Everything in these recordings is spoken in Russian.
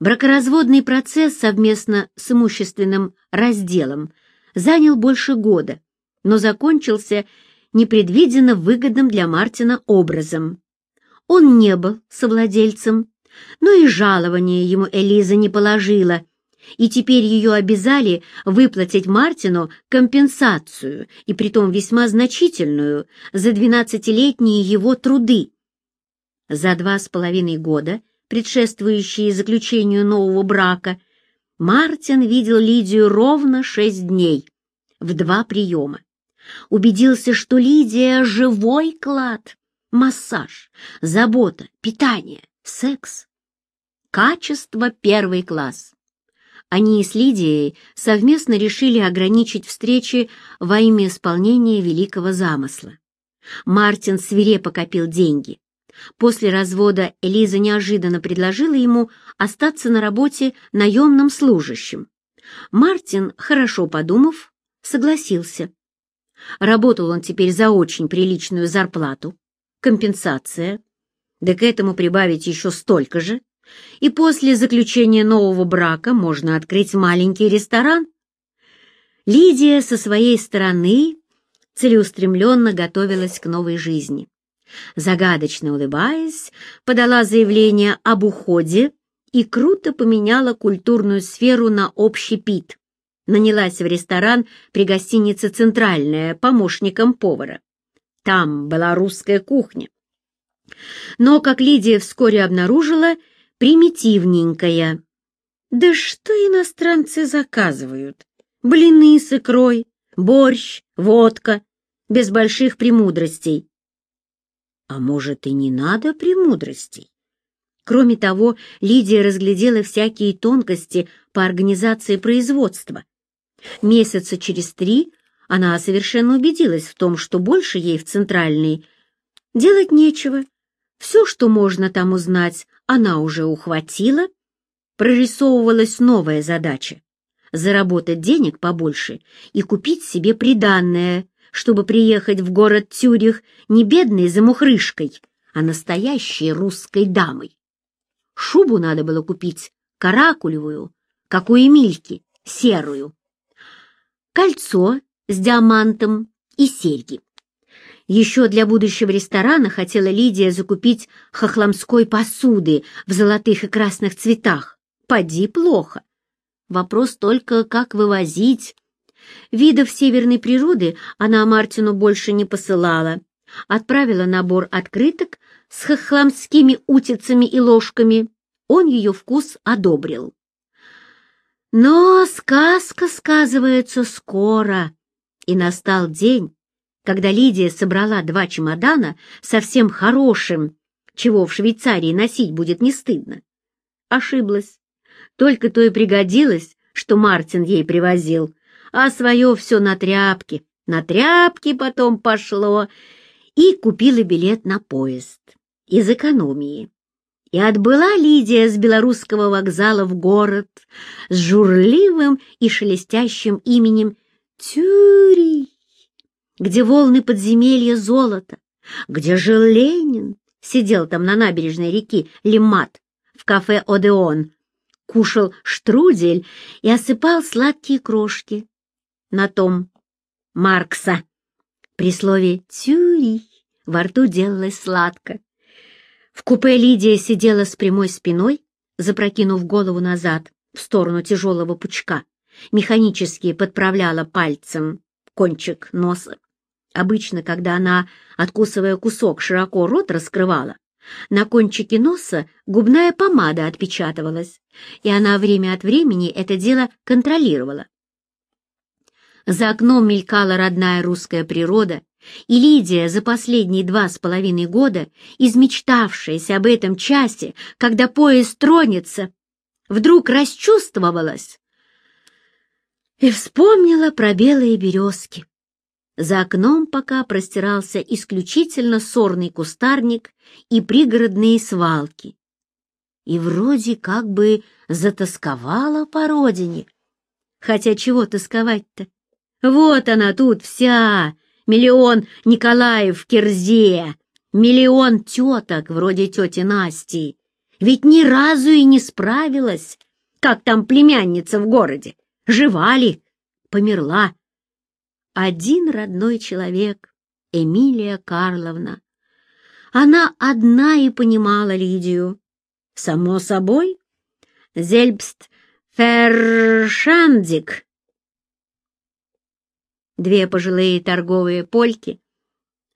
Бракоразводный процесс совместно с имущественным разделом занял больше года, но закончился непредвиденно выгодным для Мартина образом. Он не был совладельцем, но и жалование ему Элиза не положила, и теперь ее обязали выплатить Мартину компенсацию, и притом весьма значительную, за двенадцатилетние его труды. За два с половиной года, предшествующие заключению нового брака, Мартин видел Лидию ровно шесть дней, в два приема. Убедился, что Лидия — живой клад, массаж, забота, питание, секс. Качество первый класс. Они с Лидией совместно решили ограничить встречи во имя исполнения великого замысла. Мартин свирепо копил деньги. После развода Элиза неожиданно предложила ему остаться на работе наемным служащим. Мартин, хорошо подумав, согласился. Работал он теперь за очень приличную зарплату, компенсация, да к этому прибавить еще столько же, и после заключения нового брака можно открыть маленький ресторан. Лидия со своей стороны целеустремленно готовилась к новой жизни. Загадочно улыбаясь, подала заявление об уходе и круто поменяла культурную сферу на общий пит. Нанялась в ресторан при гостинице «Центральная» помощником повара. Там была русская кухня. Но, как Лидия вскоре обнаружила, примитивненькая. Да что иностранцы заказывают? Блины с икрой, борщ, водка, без больших премудростей. А может, и не надо премудростей? Кроме того, Лидия разглядела всякие тонкости по организации производства. Месяца через три она совершенно убедилась в том, что больше ей в Центральной делать нечего. Все, что можно там узнать, она уже ухватила. Прорисовывалась новая задача — заработать денег побольше и купить себе приданное, чтобы приехать в город Тюрих не бедной замухрышкой, а настоящей русской дамой. Шубу надо было купить каракулевую, как у Эмильки, серую. Кольцо с диамантом и серьги. Еще для будущего ресторана хотела Лидия закупить хохломской посуды в золотых и красных цветах. Поди плохо. Вопрос только, как вывозить. Видов северной природы она Мартину больше не посылала. Отправила набор открыток с хохломскими утицами и ложками. Он ее вкус одобрил. Но сказка сказывается скоро, и настал день, когда Лидия собрала два чемодана совсем хорошим, чего в Швейцарии носить будет не стыдно. Ошиблась. Только то и пригодилось, что Мартин ей привозил, а свое все на тряпке. На тряпке потом пошло, и купила билет на поезд. Из экономии. И отбыла Лидия с белорусского вокзала в город с журливым и шелестящим именем Тюрий где волны подземелья золота, где жил Ленин, сидел там на набережной реки Лимат в кафе «Одеон», кушал штрудель и осыпал сладкие крошки. На том Маркса. При слове «тюрий» во рту делалось сладко. В купе Лидия сидела с прямой спиной, запрокинув голову назад в сторону тяжелого пучка, механически подправляла пальцем кончик носа. Обычно, когда она, откусывая кусок, широко рот раскрывала, на кончике носа губная помада отпечатывалась, и она время от времени это дело контролировала. За окном мелькала родная русская природа, и Лидия за последние два с половиной года, измечтавшаяся об этом часе, когда поезд тронется, вдруг расчувствовалась и вспомнила про белые березки, за окном пока простирался исключительно сорный кустарник и пригородные свалки. И вроде как бы затасковала по родине. Хотя чего тосковать-то? Вот она тут вся, миллион Николаев в Кирзе, миллион теток вроде тети Насти, Ведь ни разу и не справилась, как там племянница в городе. Жива ли? Померла. Один родной человек, Эмилия Карловна. Она одна и понимала Лидию. Само собой, Зельбст Фершандик. Две пожилые торговые польки,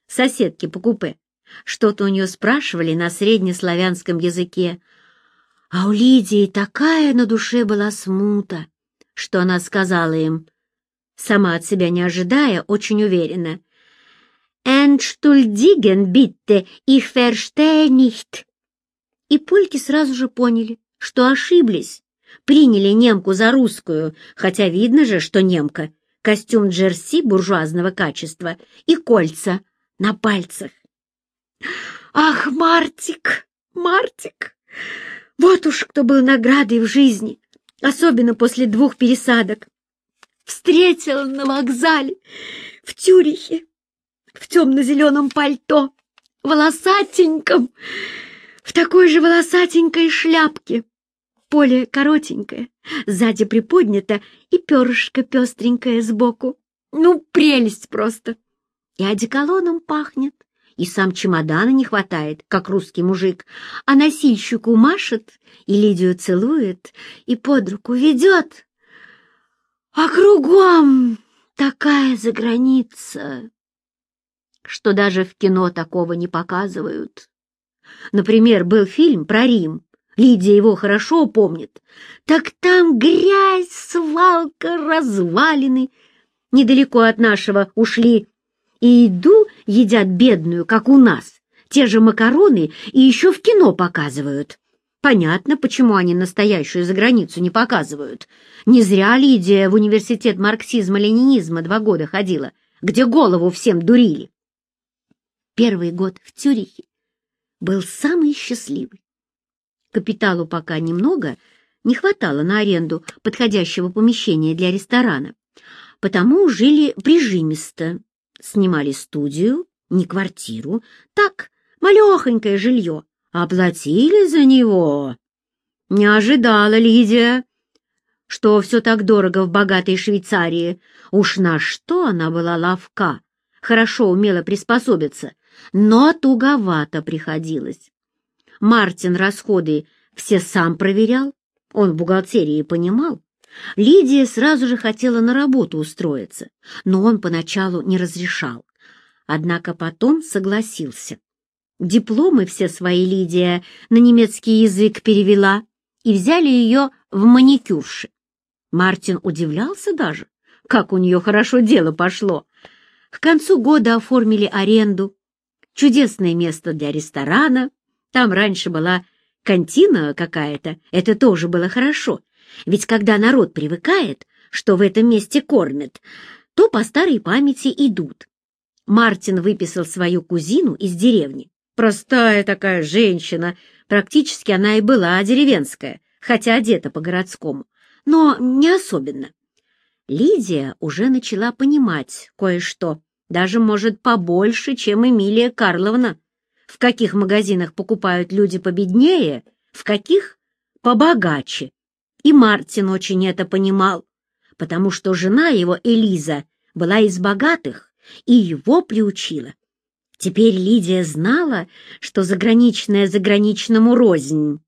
соседки по купе, что-то у нее спрашивали на среднеславянском языке, а у Лидии такая на душе была смута, что она сказала им, сама от себя не ожидая, очень уверенно, «Entschuldigen bitte, ich verstehe nicht». И польки сразу же поняли, что ошиблись, приняли немку за русскую, хотя видно же, что немка, костюм джерси буржуазного качества и кольца на пальцах. Ах, Мартик, Мартик! Вот уж кто был наградой в жизни, особенно после двух пересадок. Встретила на вокзале, в Тюрихе, в темно-зеленом пальто, волосатеньком, в такой же волосатенькой шляпке. Поле коротенькое, сзади приподнято и перышко пестренькое сбоку. Ну, прелесть просто! И одеколоном пахнет, и сам чемодана не хватает, как русский мужик, а носильщику машет и Лидию целует, и под руку ведет. А кругом такая заграница, что даже в кино такого не показывают. Например, был фильм про Рим, Лидия его хорошо помнит. Так там грязь, свалка, развалины. Недалеко от нашего ушли и еду едят бедную, как у нас. Те же макароны и еще в кино показывают. Понятно, почему они настоящую за границу не показывают. Не зря Лидия в университет марксизма-ленинизма два года ходила, где голову всем дурили. Первый год в Цюрихе был самый счастливый. Капиталу пока немного, не хватало на аренду подходящего помещения для ресторана, потому жили прижимисто, снимали студию, не квартиру, так, малехонькое жилье, оплатили за него. Не ожидала Лидия, что все так дорого в богатой Швейцарии. Уж на что она была ловка, хорошо умела приспособиться, но туговато приходилось. Мартин расходы все сам проверял, он в бухгалтерии понимал, Лидия сразу же хотела на работу устроиться, но он поначалу не разрешал. Однако потом согласился. Дипломы все свои Лидия на немецкий язык перевела и взяли ее в маникюрши. Мартин удивлялся даже, как у нее хорошо дело пошло. К концу года оформили аренду, чудесное место для ресторана. Там раньше была кантина какая-то, это тоже было хорошо, ведь когда народ привыкает, что в этом месте кормят, то по старой памяти идут. Мартин выписал свою кузину из деревни. Простая такая женщина, практически она и была деревенская, хотя одета по-городскому, но не особенно. Лидия уже начала понимать кое-что, даже, может, побольше, чем Эмилия Карловна. В каких магазинах покупают люди победнее, в каких — побогаче. И Мартин очень это понимал, потому что жена его, Элиза, была из богатых и его приучила. Теперь Лидия знала, что заграничная заграничному рознь.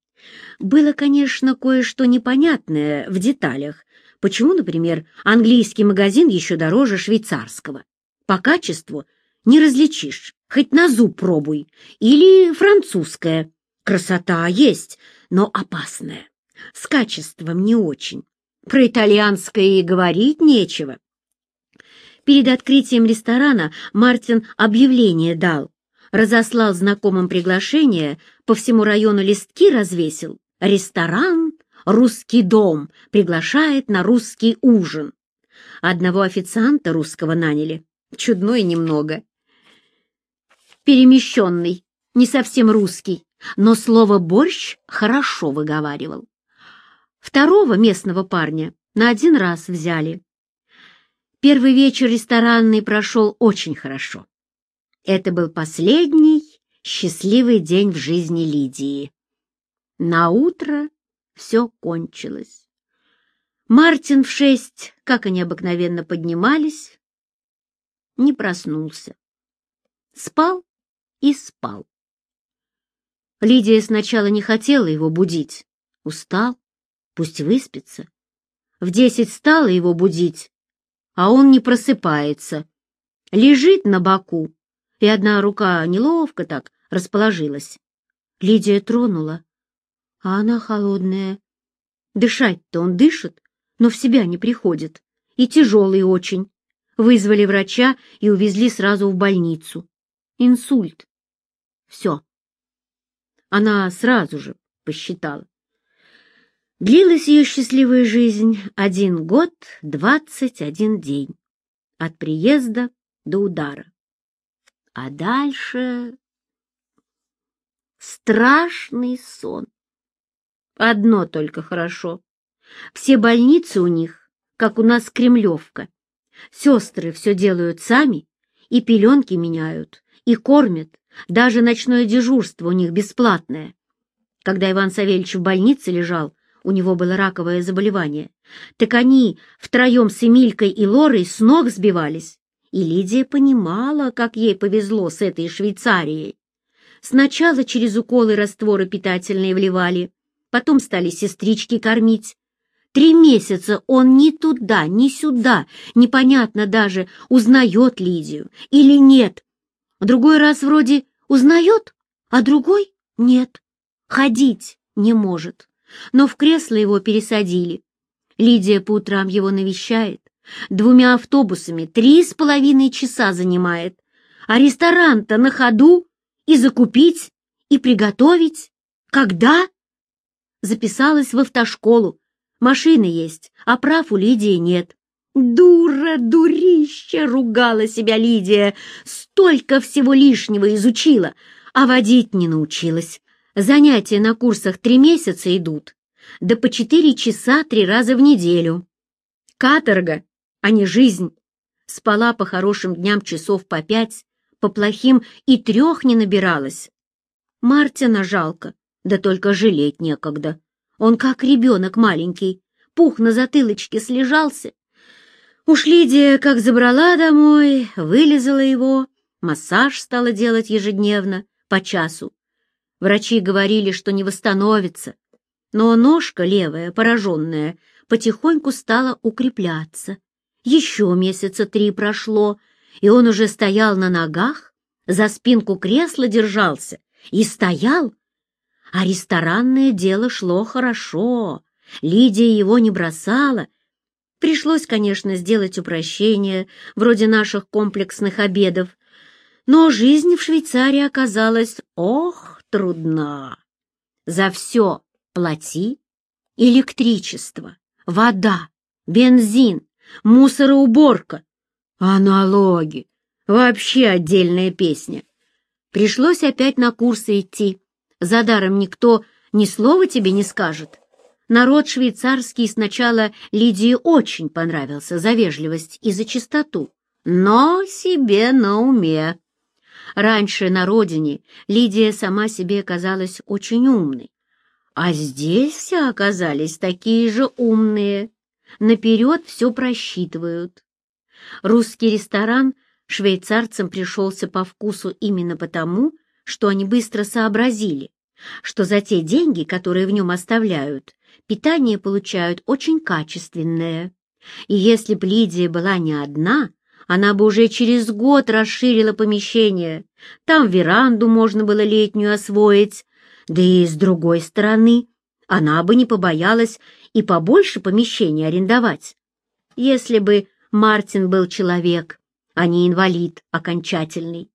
Было, конечно, кое-что непонятное в деталях. Почему, например, английский магазин еще дороже швейцарского? По качеству не различишь, хоть на зуб пробуй. Или французское. Красота есть, но опасная с качеством не очень. Про итальянское и говорить нечего. Перед открытием ресторана Мартин объявление дал, разослал знакомым приглашение, по всему району листки развесил. Ресторан «Русский дом» приглашает на русский ужин. Одного официанта русского наняли, чудной немного. Перемещенный, не совсем русский, но слово «борщ» хорошо выговаривал. Второго местного парня на один раз взяли. Первый вечер ресторанный прошел очень хорошо. Это был последний счастливый день в жизни Лидии. На утро все кончилось. Мартин в шесть, как они обыкновенно поднимались, не проснулся. Спал и спал. Лидия сначала не хотела его будить. Устал, пусть выспится. В десять стала его будить, а он не просыпается. Лежит на боку, и одна рука неловко так расположилась. Лидия тронула, а она холодная. Дышать-то он дышит, но в себя не приходит, и тяжелый очень. Вызвали врача и увезли сразу в больницу. Инсульт. Все. Она сразу же посчитала. Длилась ее счастливая жизнь один год, двадцать один день. От приезда до удара. А дальше страшный сон. Одно только хорошо. Все больницы у них, как у нас Кремлевка. Сестры все делают сами, и пеленки меняют, и кормят, даже ночное дежурство у них бесплатное. Когда Иван Савельевич в больнице лежал, у него было раковое заболевание, так они втроем с Эмилькой и Лорой с ног сбивались. И Лидия понимала, как ей повезло с этой Швейцарией. Сначала через уколы растворы питательные вливали, потом стали сестрички кормить. Три месяца он ни туда, ни сюда, непонятно даже, узнает Лидию или нет. Другой раз вроде узнает, а другой нет. Ходить не может. Но в кресло его пересадили. Лидия по утрам его навещает. Двумя автобусами три с половиной часа занимает. А ресторан-то на ходу и закупить, и приготовить. Когда? записалась в автошколу. Машина есть, а прав у Лидии нет. «Дура, дурище!» — ругала себя Лидия. «Столько всего лишнего изучила, а водить не научилась. Занятия на курсах три месяца идут, да по четыре часа три раза в неделю. Каторга, а не жизнь. Спала по хорошим дням часов по пять, по плохим и трех не набиралась. Мартина жалко, да только жалеть некогда. Он как ребенок маленький, пух на затылочке слежался. Уж Лидия как забрала домой, вылезала его, массаж стала делать ежедневно, по часу. Врачи говорили, что не восстановится, но ножка левая, пораженная, потихоньку стала укрепляться. Еще месяца три прошло, и он уже стоял на ногах, за спинку кресла держался и стоял, а ресторанное дело шло хорошо. Лидия его не бросала. Пришлось, конечно, сделать упрощение, вроде наших комплексных обедов, но жизнь в Швейцарии оказалась, ох, трудна. За все плати, электричество, вода, бензин, мусороуборка, а налоги, вообще отдельная песня. Пришлось опять на курсы идти, за даром никто ни слова тебе не скажет. Народ швейцарский сначала Лидии очень понравился за вежливость и за чистоту, но себе на уме. Раньше на родине Лидия сама себе казалась очень умной, а здесь все оказались такие же умные, наперед все просчитывают. Русский ресторан швейцарцам пришелся по вкусу именно потому, что они быстро сообразили, что за те деньги, которые в нем оставляют, питание получают очень качественное. И если б Лидия была не одна, она бы уже через год расширила помещение. Там веранду можно было летнюю освоить. Да и с другой стороны, она бы не побоялась и побольше помещений арендовать. Если бы Мартин был человек, а не инвалид окончательный.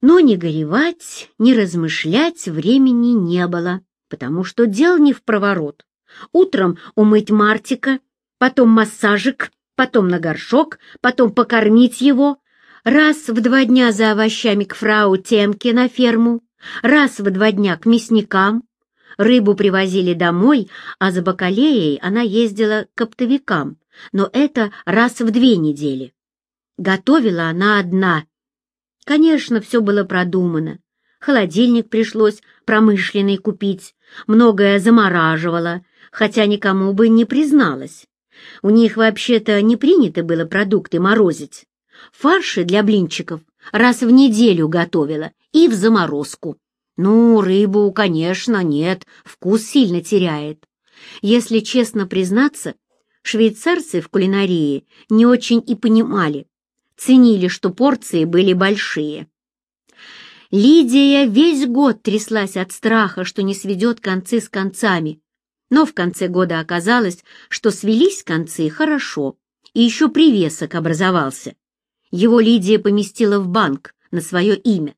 Но ни горевать, ни размышлять времени не было, потому что дел не в проворот. Утром умыть Мартика, потом массажик, потом на горшок, потом покормить его, раз в два дня за овощами к фрау Темке на ферму, раз в два дня к мясникам. Рыбу привозили домой, а за бакалеей она ездила к оптовикам, но это раз в две недели. Готовила она одна, Конечно, все было продумано. Холодильник пришлось промышленный купить, многое замораживала, хотя никому бы не призналась. У них вообще-то не принято было продукты морозить. Фарши для блинчиков раз в неделю готовила и в заморозку. Ну, рыбу, конечно, нет, вкус сильно теряет. Если честно признаться, швейцарцы в кулинарии не очень и понимали, ценили, что порции были большие. Лидия весь год тряслась от страха, что не сведет концы с концами, но в конце года оказалось, что свелись концы хорошо, и еще привесок образовался. Его Лидия поместила в банк на свое имя.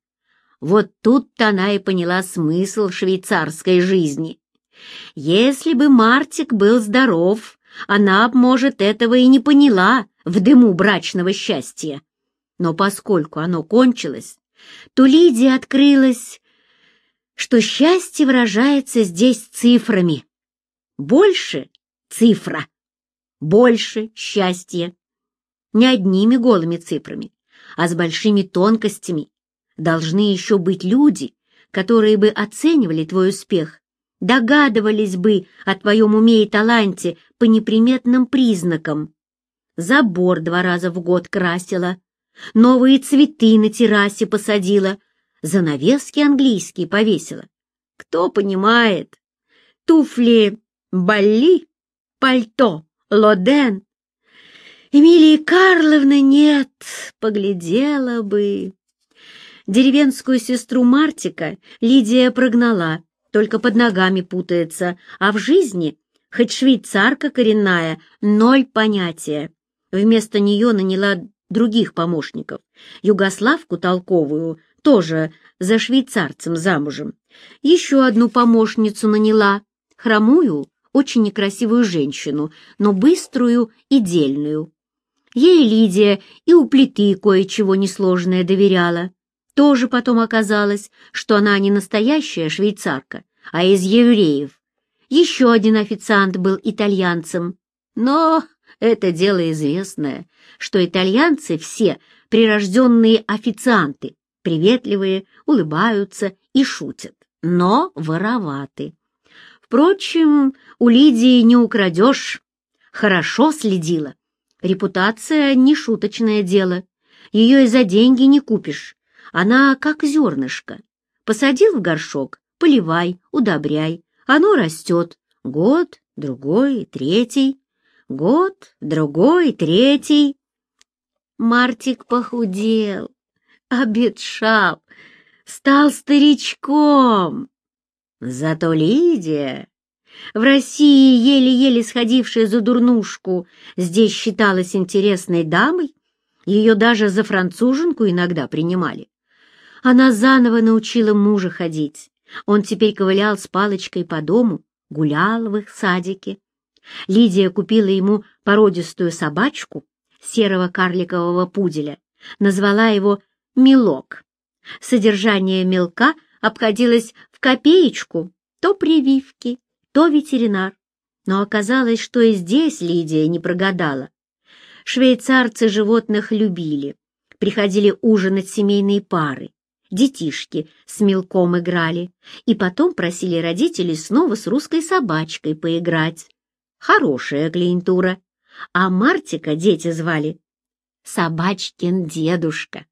Вот тут-то она и поняла смысл швейцарской жизни. Если бы Мартик был здоров, она, может, этого и не поняла в дыму брачного счастья. Но поскольку оно кончилось, то Лидии открылось, что счастье выражается здесь цифрами. Больше — цифра, больше — счастье. Не одними голыми цифрами, а с большими тонкостями. Должны еще быть люди, которые бы оценивали твой успех, догадывались бы о твоем уме и таланте по неприметным признакам. Забор два раза в год красила, новые цветы на террасе посадила, занавески английские повесила. Кто понимает? Туфли Балли, пальто, лоден. Эмилии Карловны нет, поглядела бы. Деревенскую сестру Мартика Лидия прогнала, только под ногами путается, а в жизни, хоть швейцарка коренная, ноль понятия. Вместо нее наняла других помощников. Югославку толковую, тоже за швейцарцем замужем. Еще одну помощницу наняла, хромую, очень некрасивую женщину, но быструю и дельную. Ей Лидия и у плиты кое-чего несложное доверяла. Тоже потом оказалось, что она не настоящая швейцарка, а из евреев. Еще один официант был итальянцем. Но это дело известное, что итальянцы все прирожденные официанты, приветливые, улыбаются и шутят, но вороваты. Впрочем, у Лидии не украдешь. Хорошо следила. Репутация — не шуточное дело. Ее и за деньги не купишь. Она как зернышко. Посадил в горшок, поливай, удобряй. Оно растет. Год, другой, третий. Год, другой, третий. Мартик похудел, обетшал, стал старичком. Зато Лидия, в России еле-еле сходившая за дурнушку, здесь считалась интересной дамой, ее даже за француженку иногда принимали. Она заново научила мужа ходить. Он теперь ковылял с палочкой по дому, гулял в их садике. Лидия купила ему породистую собачку, серого карликового пуделя, назвала его «Милок». Содержание мелка обходилось в копеечку, то прививки, то ветеринар. Но оказалось, что и здесь Лидия не прогадала. Швейцарцы животных любили, приходили ужинать семейные пары, детишки с мелком играли, и потом просили родителей снова с русской собачкой поиграть. Хорошая клиентура. А Мартика дети звали Собачкин дедушка.